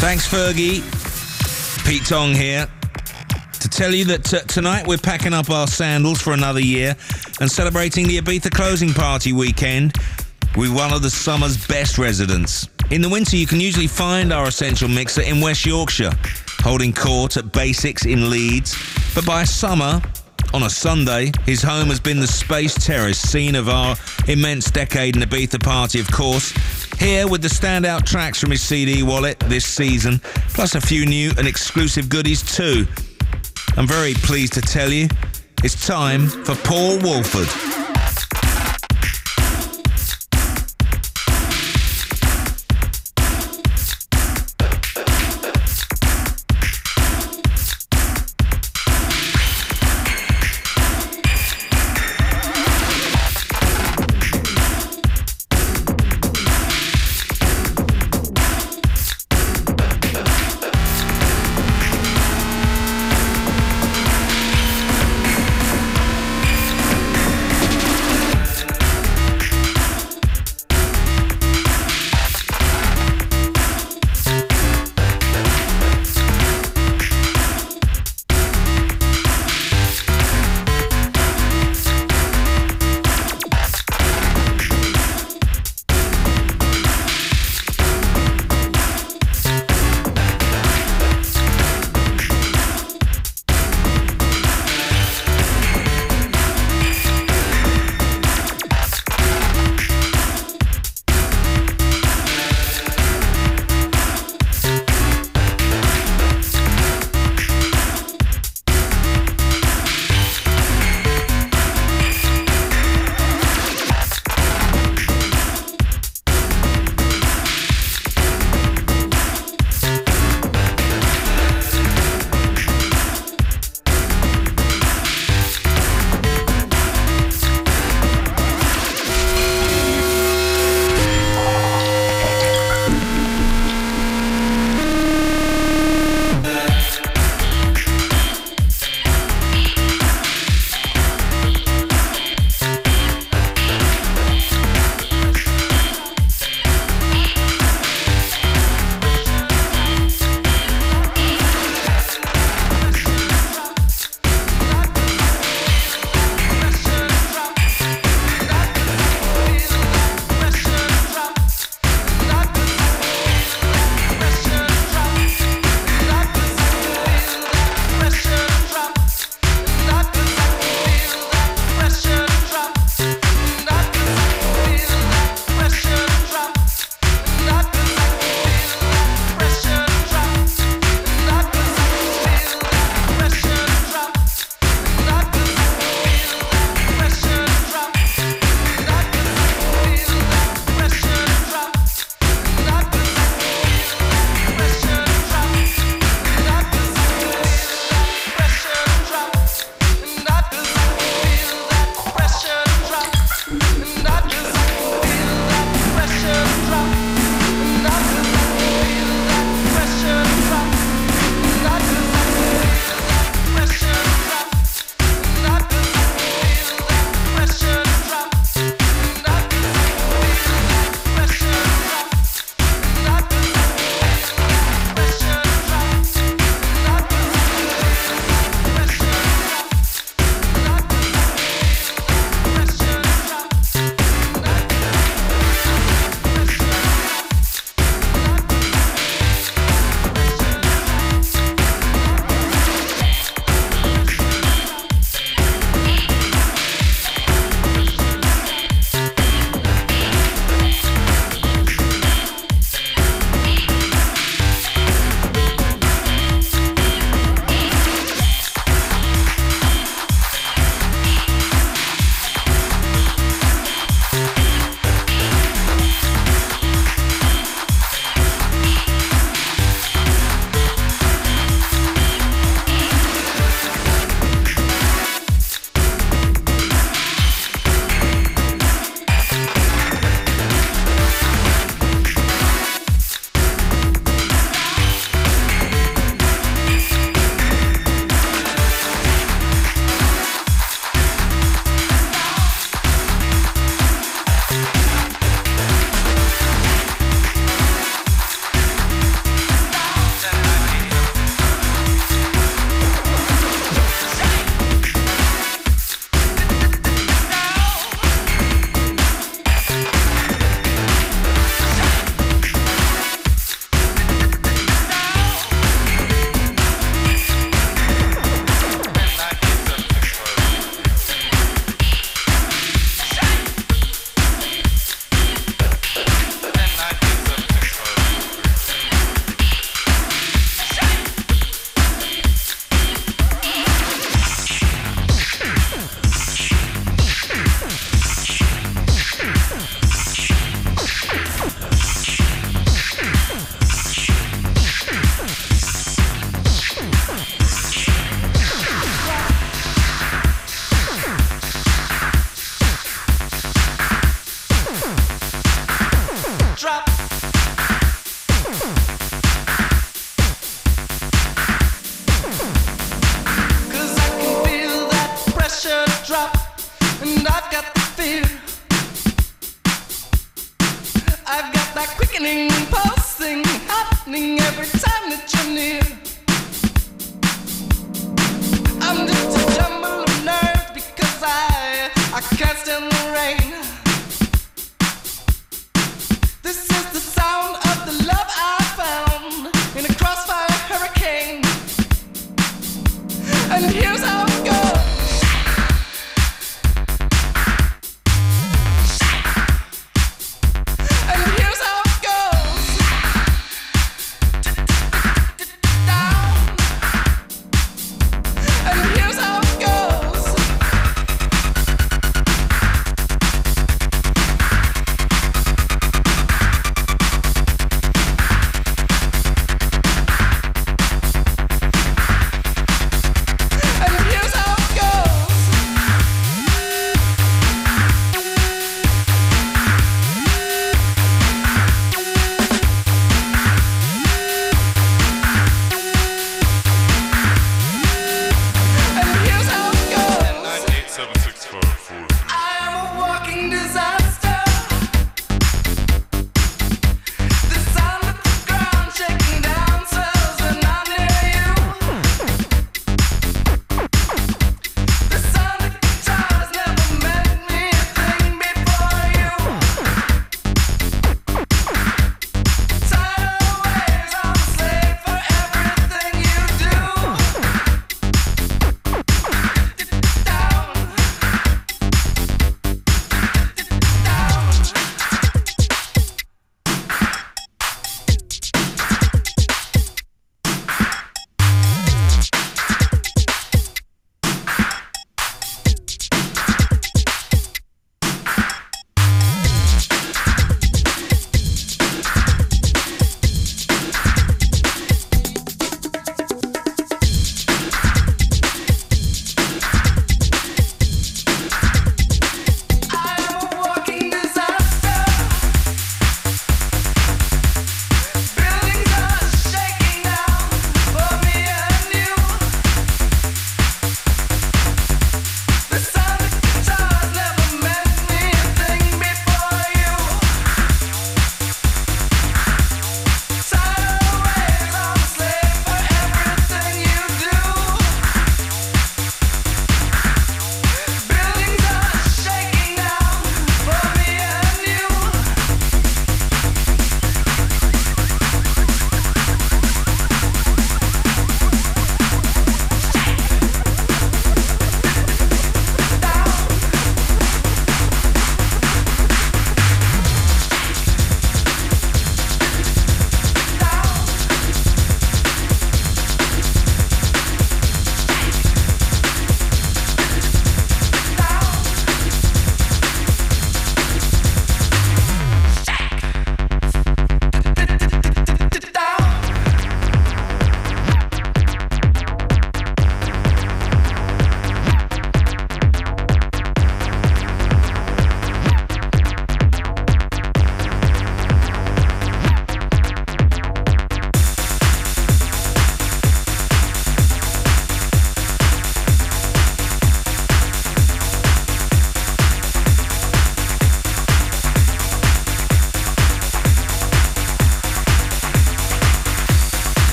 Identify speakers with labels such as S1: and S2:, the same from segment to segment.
S1: Thanks, Fergie. Pete Tong here. To tell you that t- tonight we're packing up our sandals for another year and celebrating the Ibiza closing party weekend with one of the summer's best residents. In the winter, you can usually find our essential mixer in West Yorkshire, holding court at Basics in Leeds. But by summer, on a Sunday, his home has been the Space Terrace, scene of our immense decade in Ibiza party, of course. Here with the standout tracks from his CD wallet this season, plus a few new and exclusive goodies too. I'm very pleased to tell you, it's time for Paul Woolford.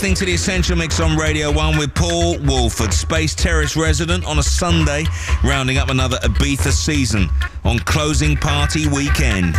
S1: Listening to the Essential Mix on Radio 1 with Paul Woolford, Space Terrace resident on a Sunday, rounding up another Ibiza season on closing party weekend.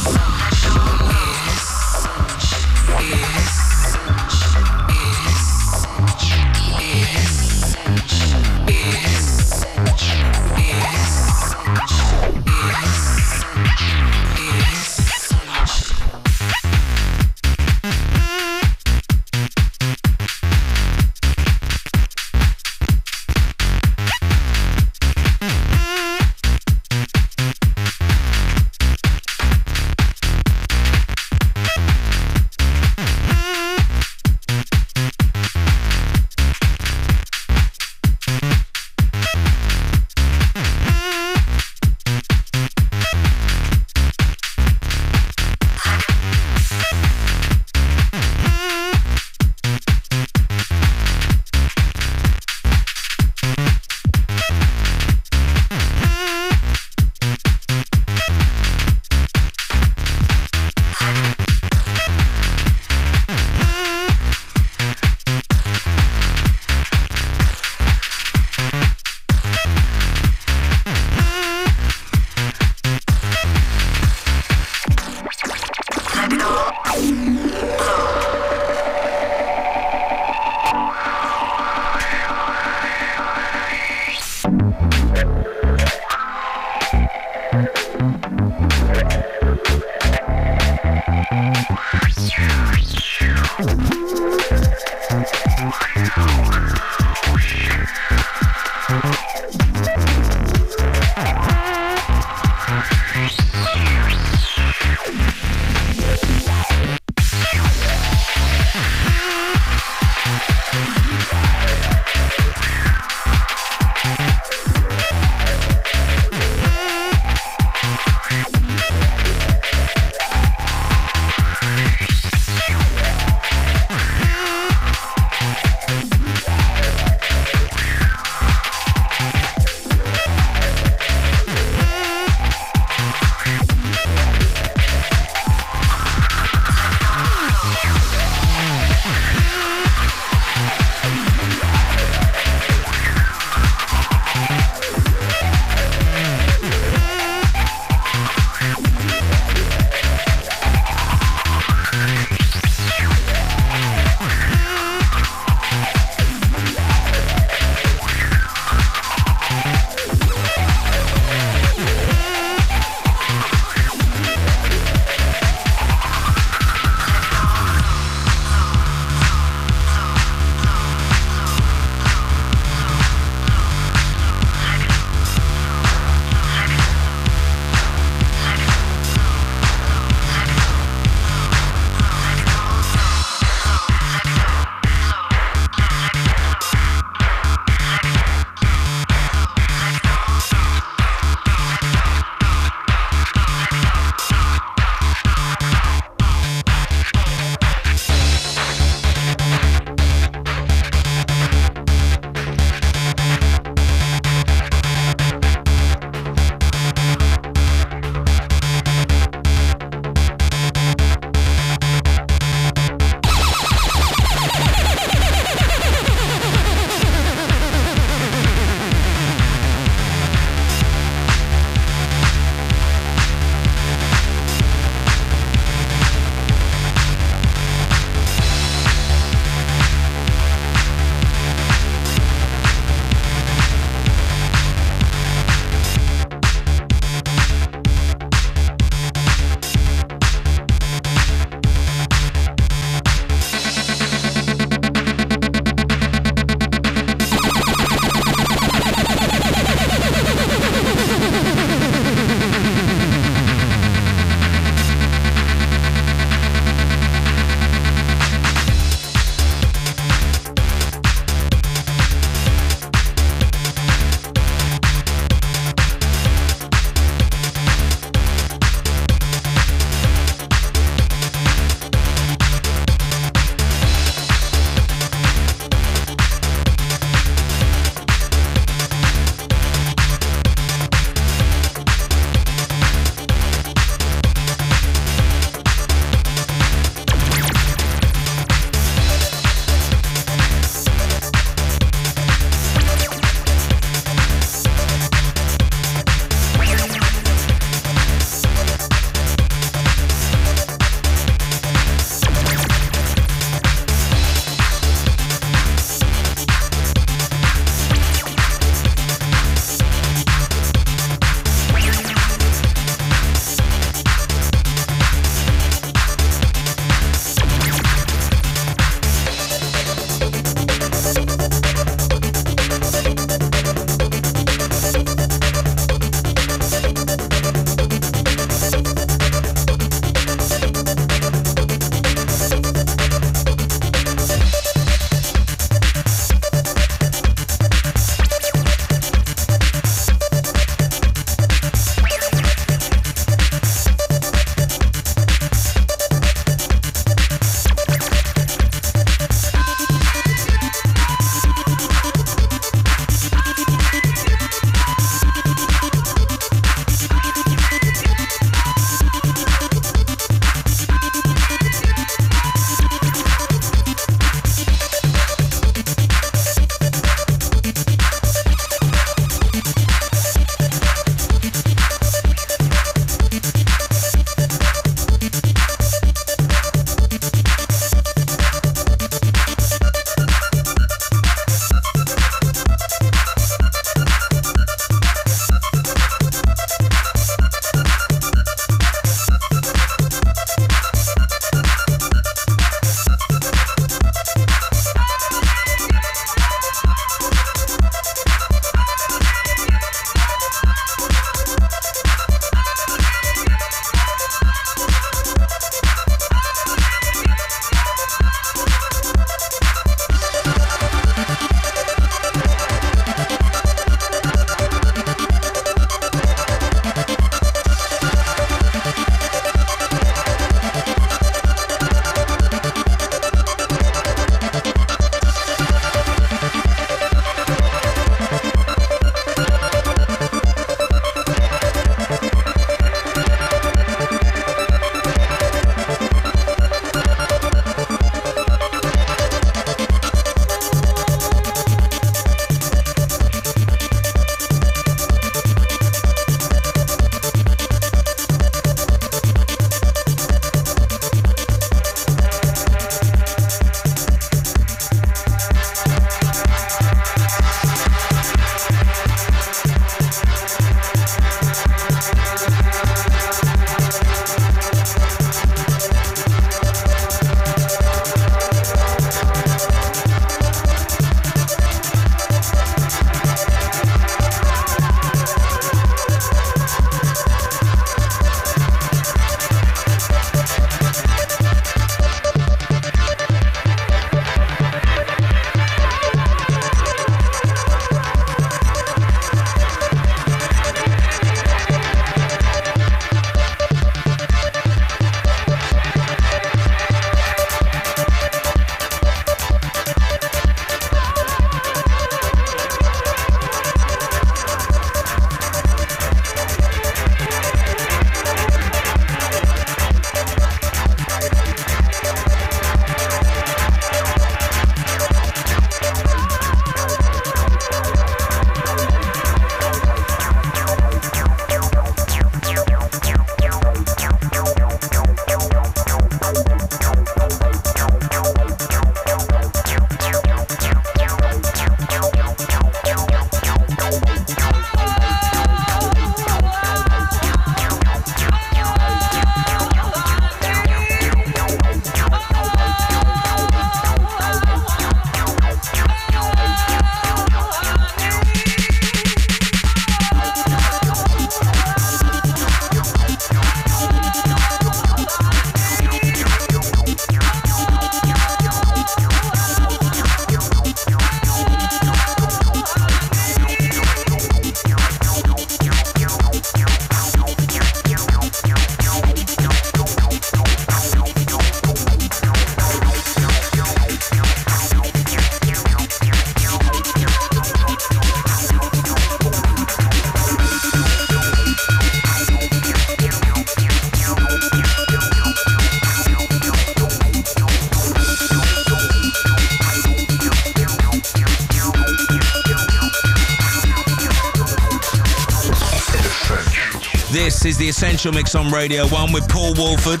S1: Essential Mix on Radio 1 with Paul Woolford,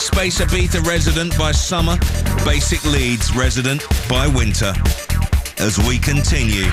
S1: Space Ibiza resident by summer, Basic Leeds resident by winter. As we continue.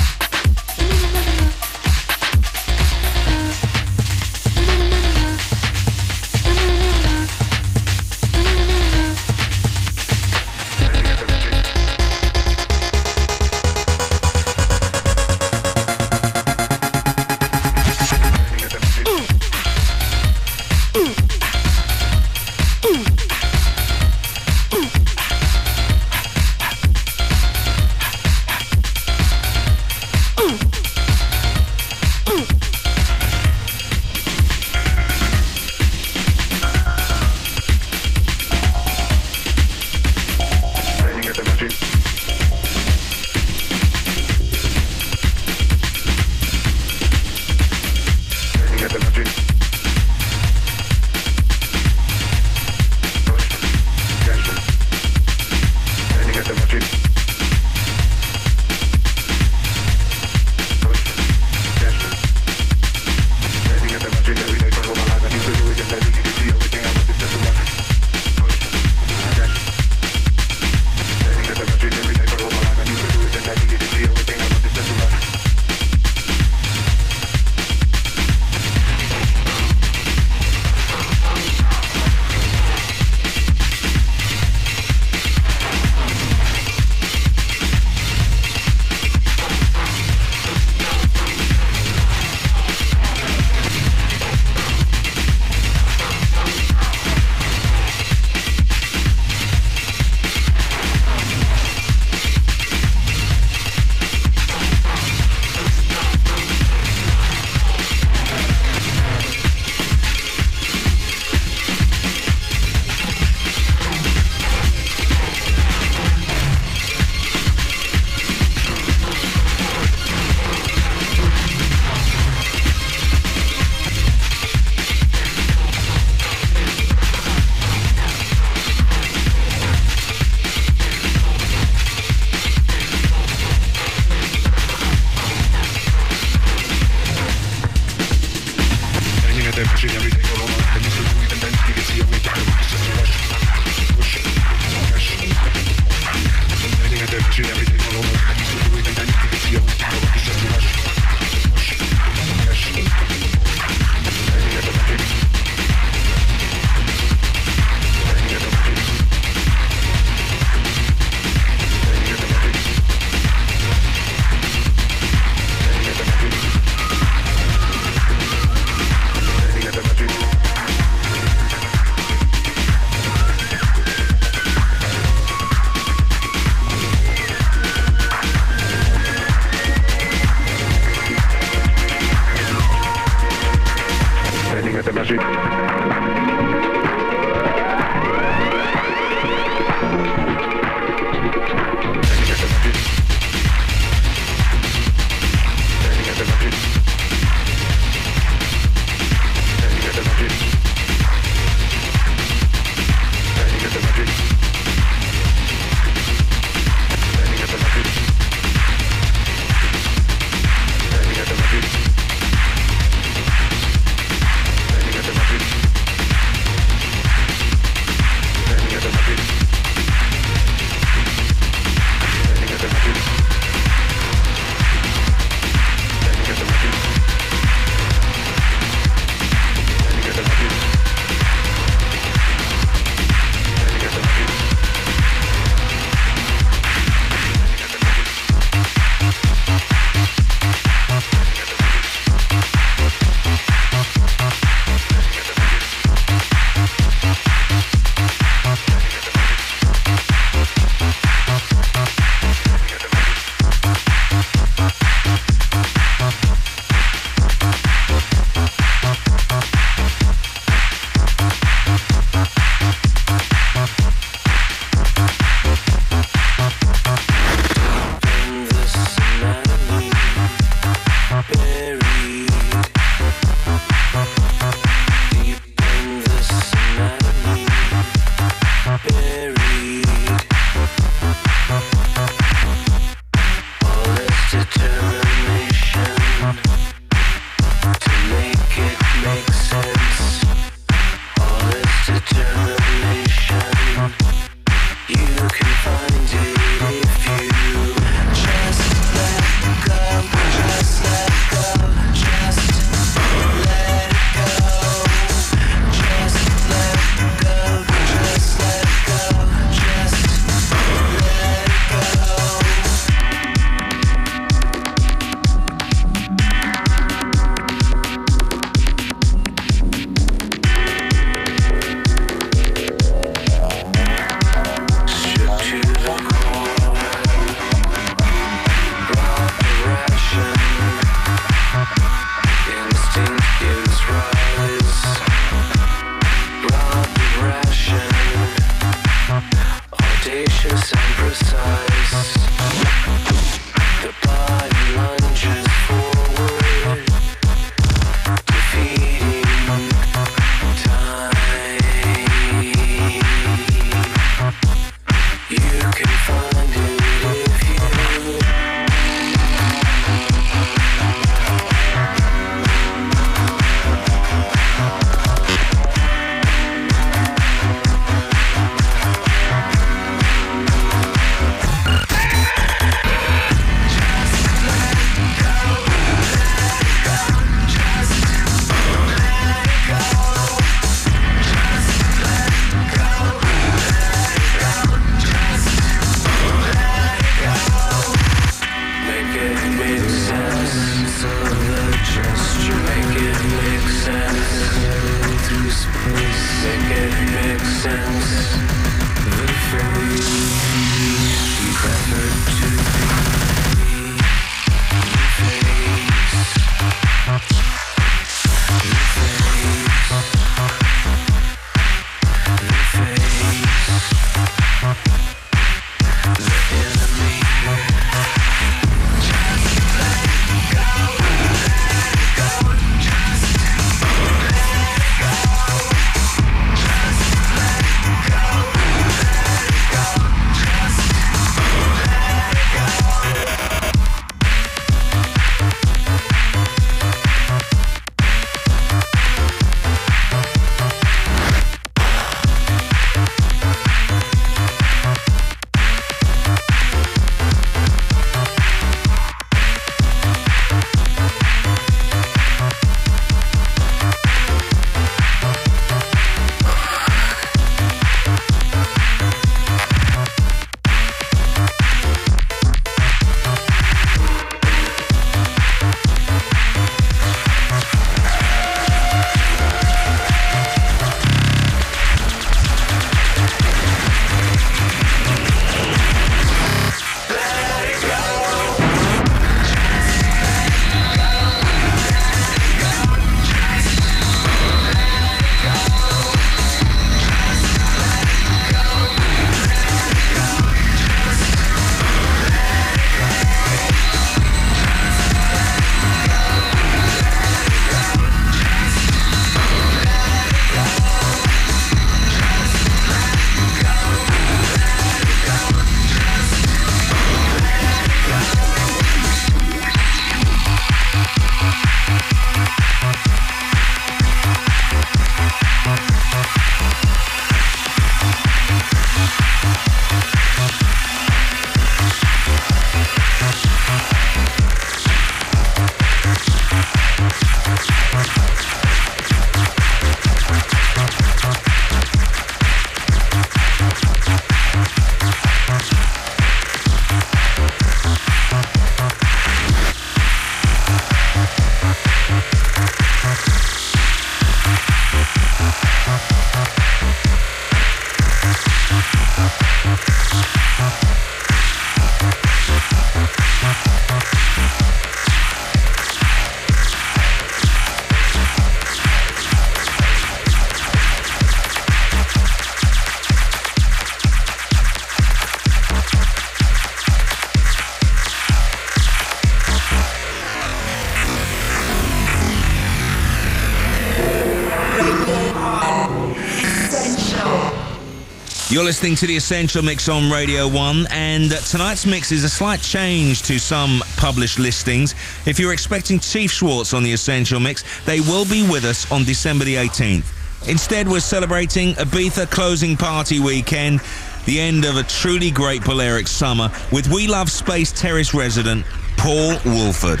S1: You're listening to the Essential Mix on Radio 1, and tonight's mix is a slight change to some published listings. If you're expecting Chief Schwartz on the Essential Mix, they will be with us on December the 18th. Instead, we're celebrating Ibiza Closing Party Weekend, the end of a truly great Balearic summer, with We Love Space Terrace resident Paul Woolford.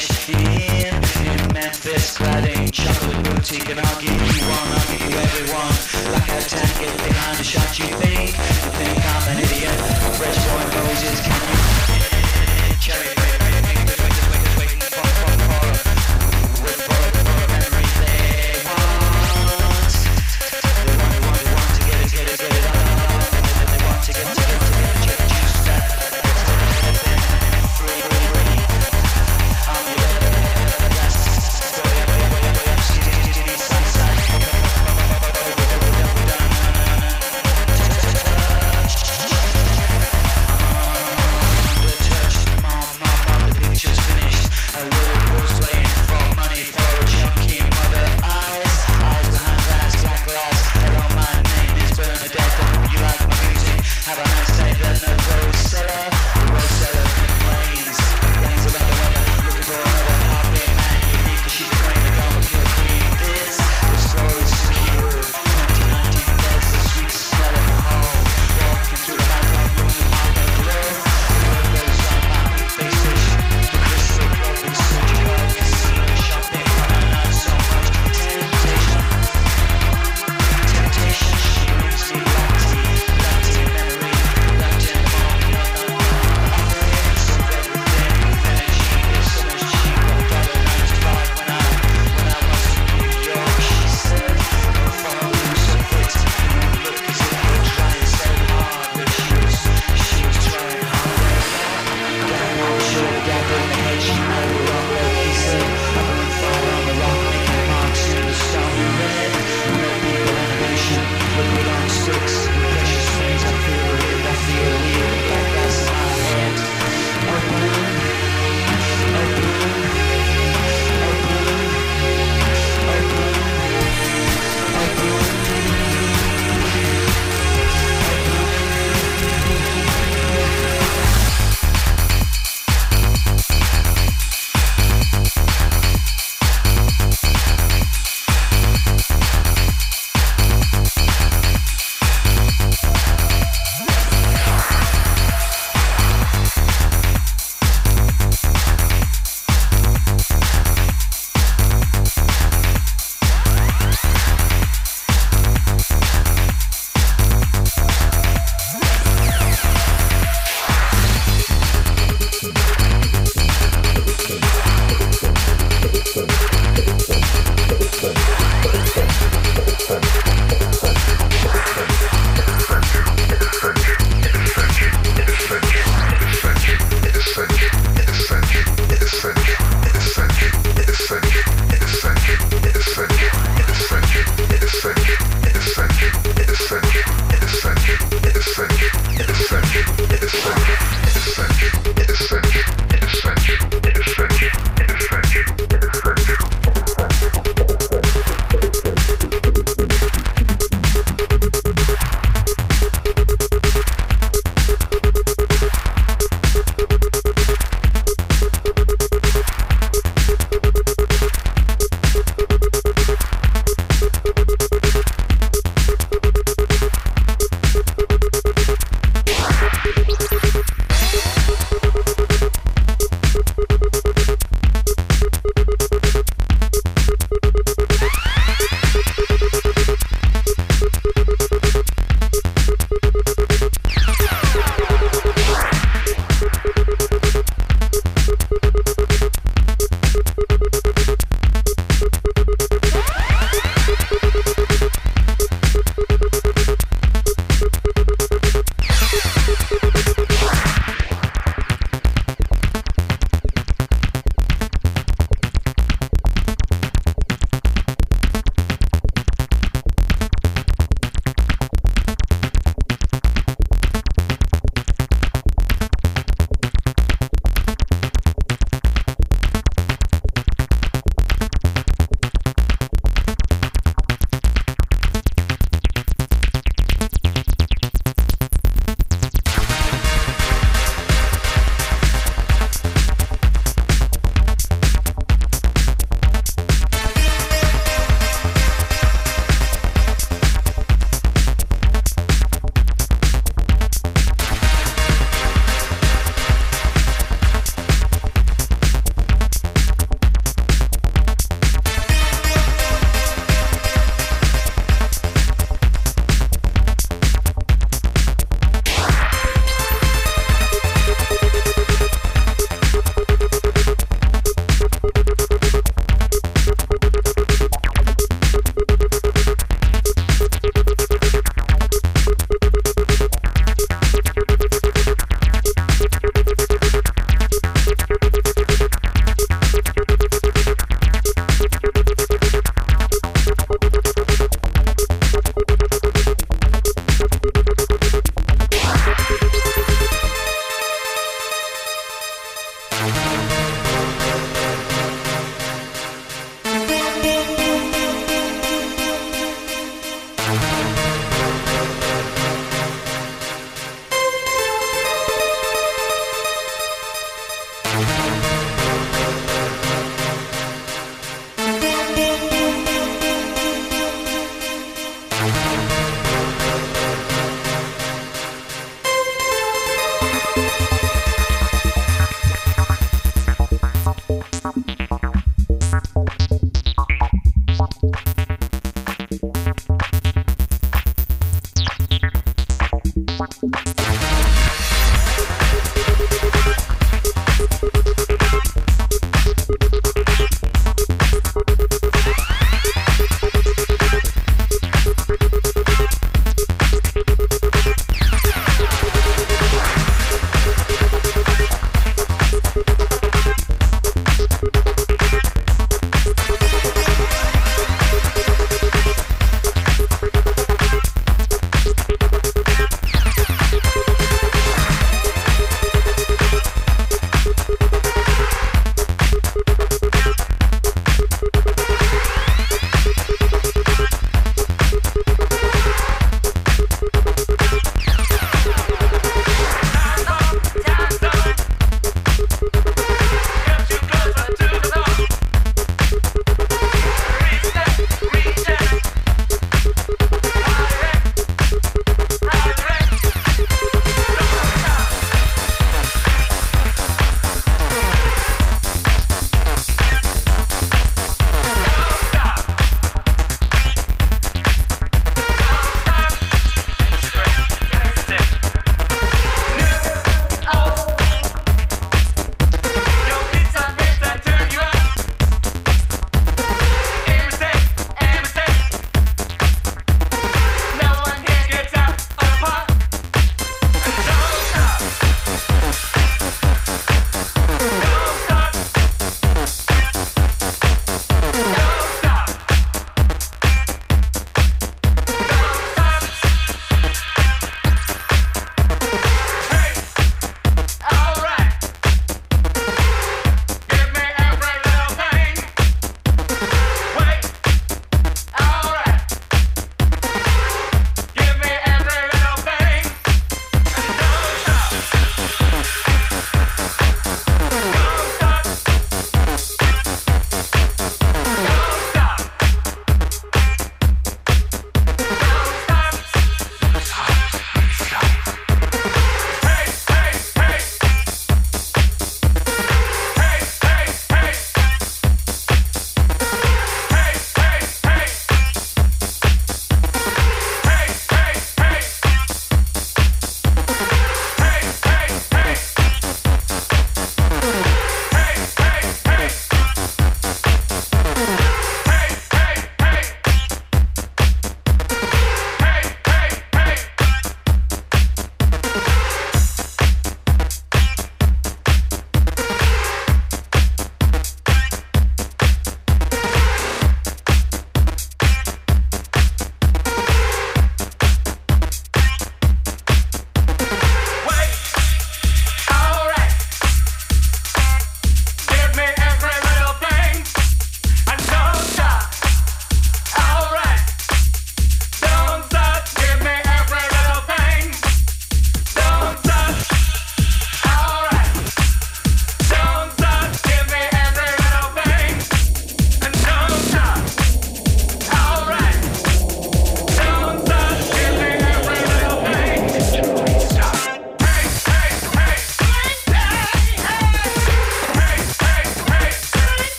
S2: machine in Memphis, clad in chocolate boutique, and I'll give you one, I'll give you everyone. Like a tank, get behind a shot. You think, you think I'm an idiot? Fresh boy roses, can you? Cherry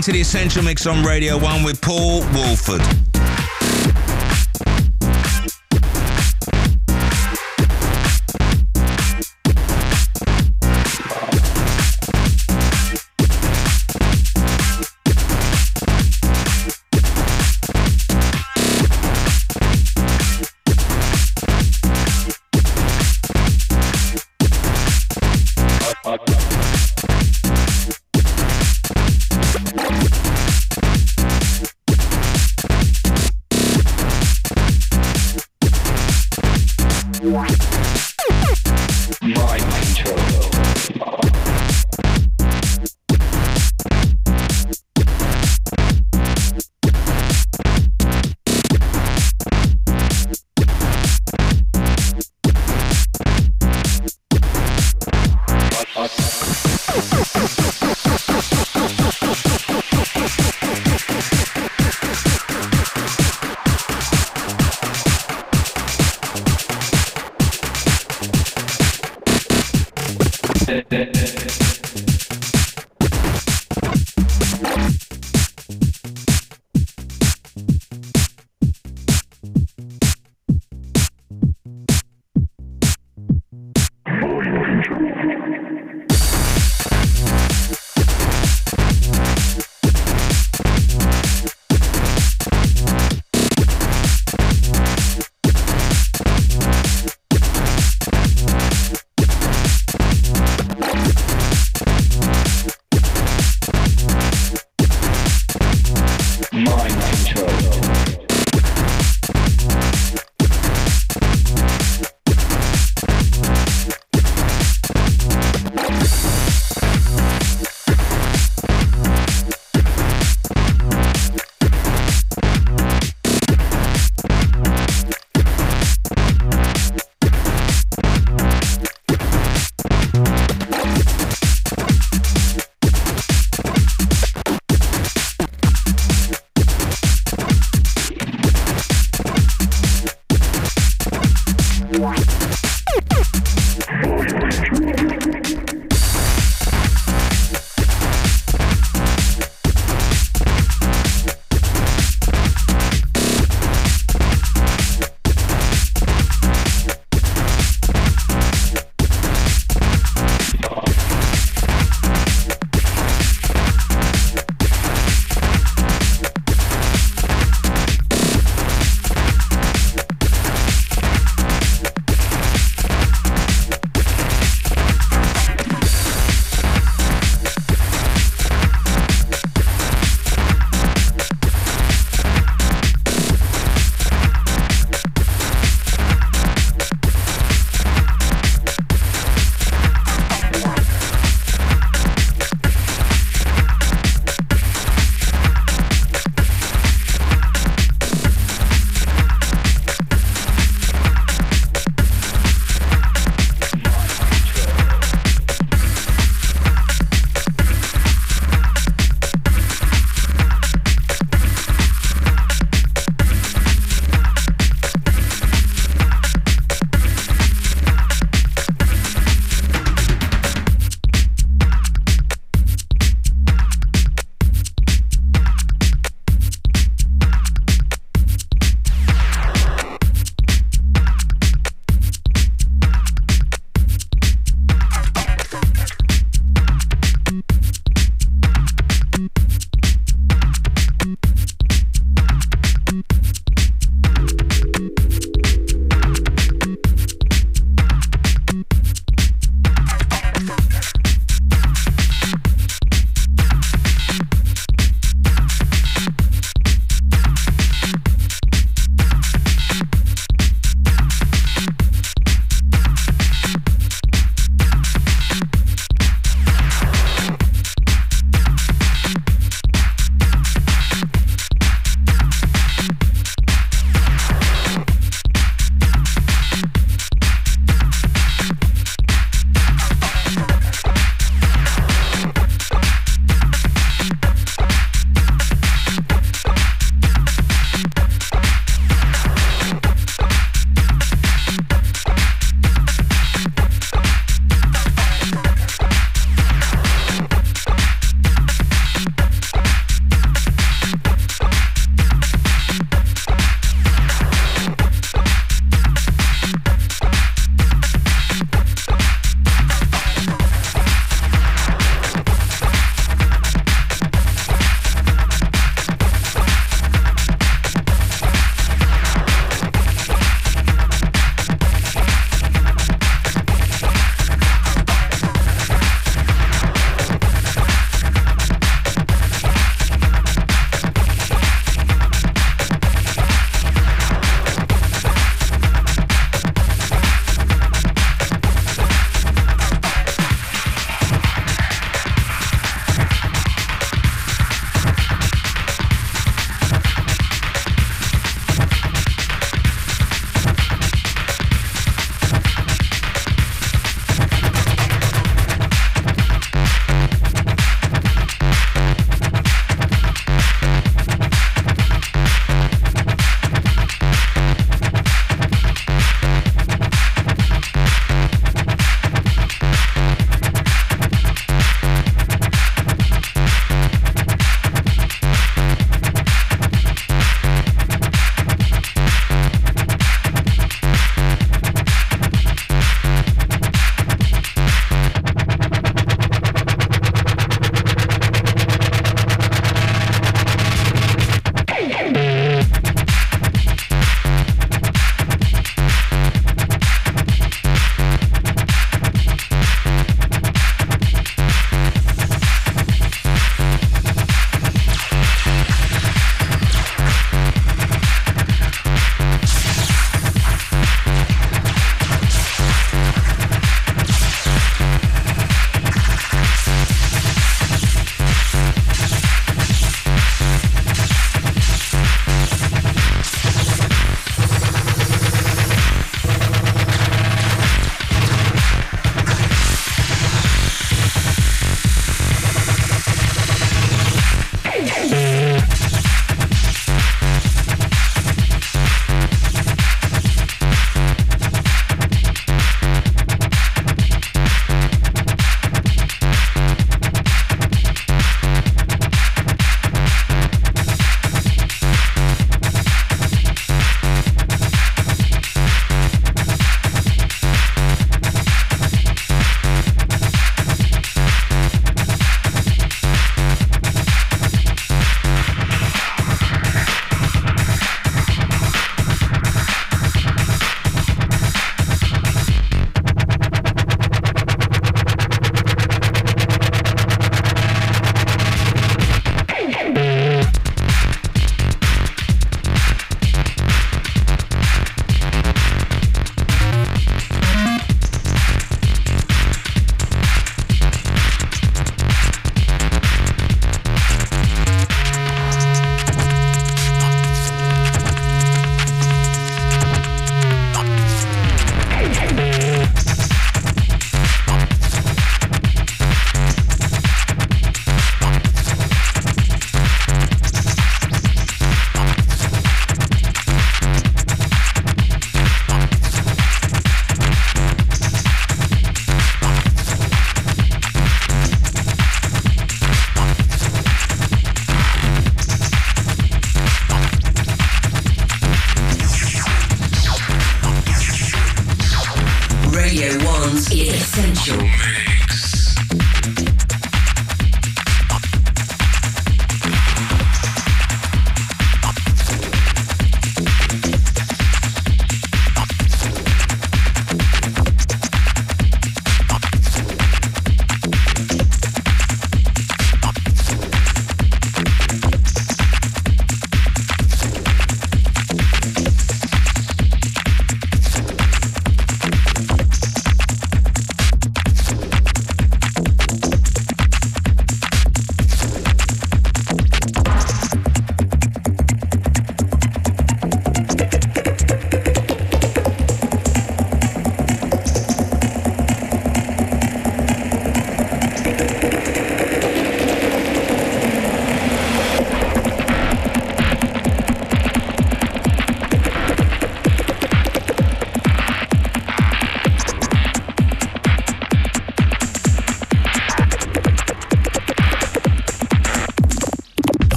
S1: listening to The Essential Mix on Radio 1 with Paul Woolford.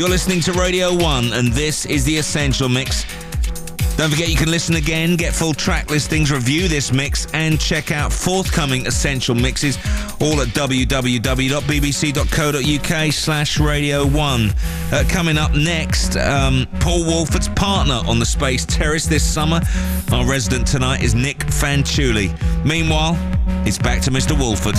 S1: You're listening to Radio 1, and this is The Essential Mix. Don't forget you can listen again, get full track listings, review this mix, and check out forthcoming Essential mixes all at www.bbc.co.uk slash Radio 1. Uh, coming up next, um, Paul Woolford's partner on the Space Terrace this summer. Our resident tonight is Nick Fanciulli. Meanwhile, it's back to Mr. Woolford.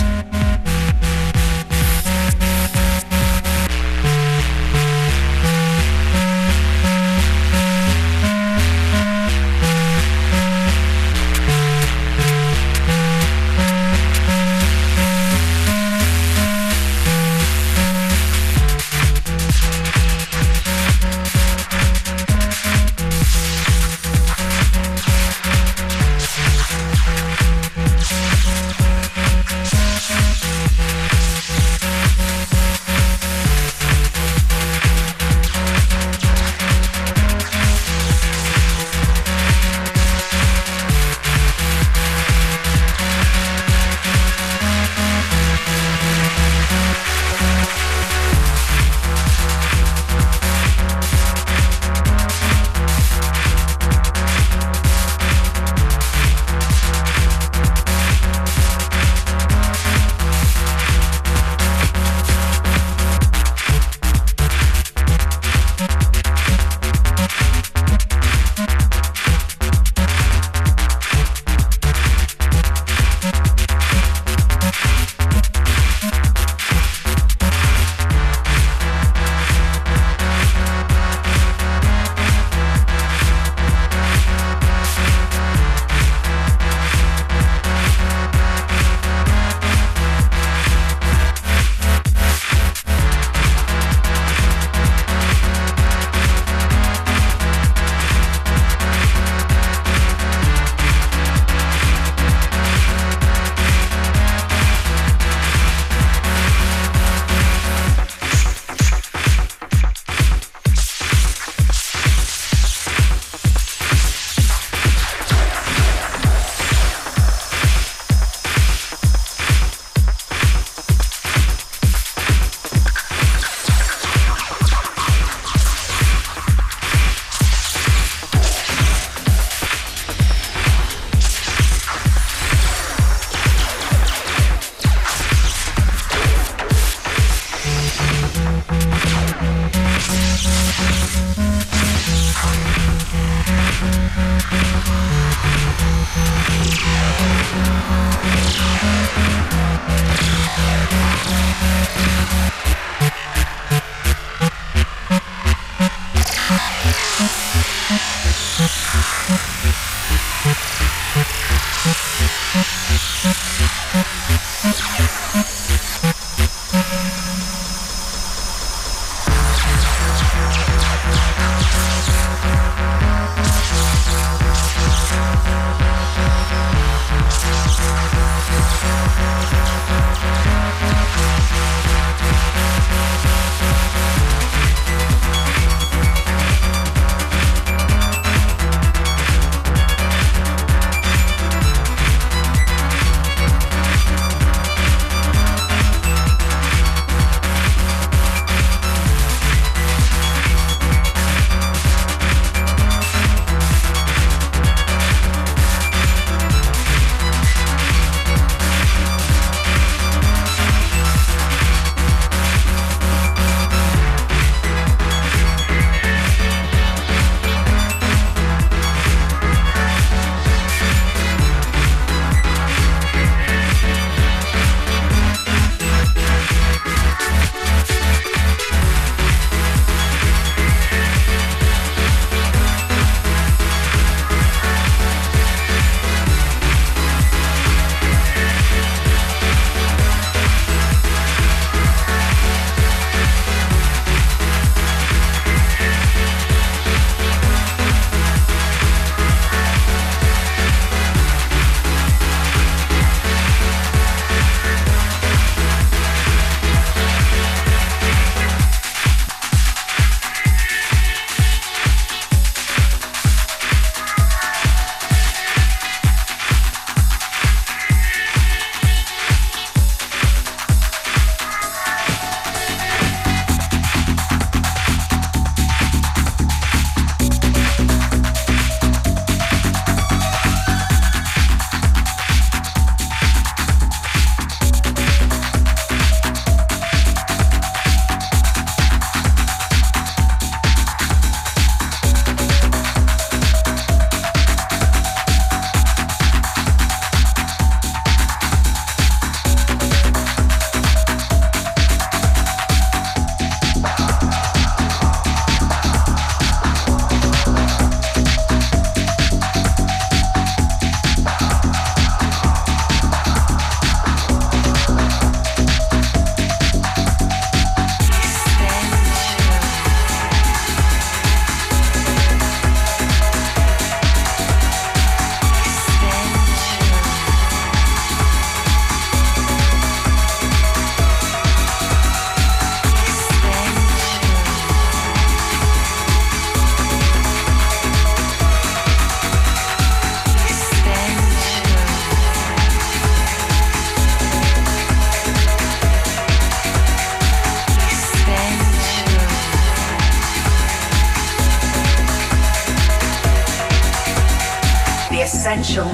S3: The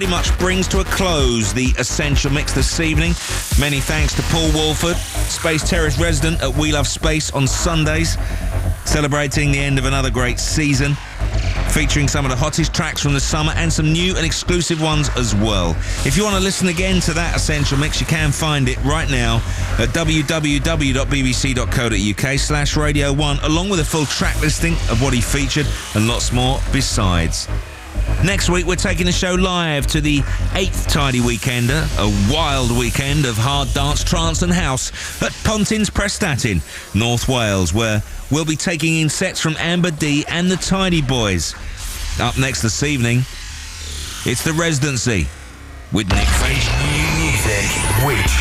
S1: pretty much brings to a close the Essential Mix this evening. Many thanks to Paul Woolford, Space Terrace resident at We Love Space on Sundays, celebrating the end of another great season featuring some of the hottest tracks from the summer and some new and exclusive ones as well. If you want to listen again to that Essential Mix, you can find it right now at www.bbc.co.uk slash Radio 1, along with a full track listing of what he featured and lots more besides. Next week, we're taking the show live to the 8th Tidy Weekender, a wild weekend of hard dance, trance and house at Pontins Prestatyn, North Wales, where we'll be taking in sets from Amber D and the Tidy Boys. Up next this evening, it's The Residency with Nick French. Music we try.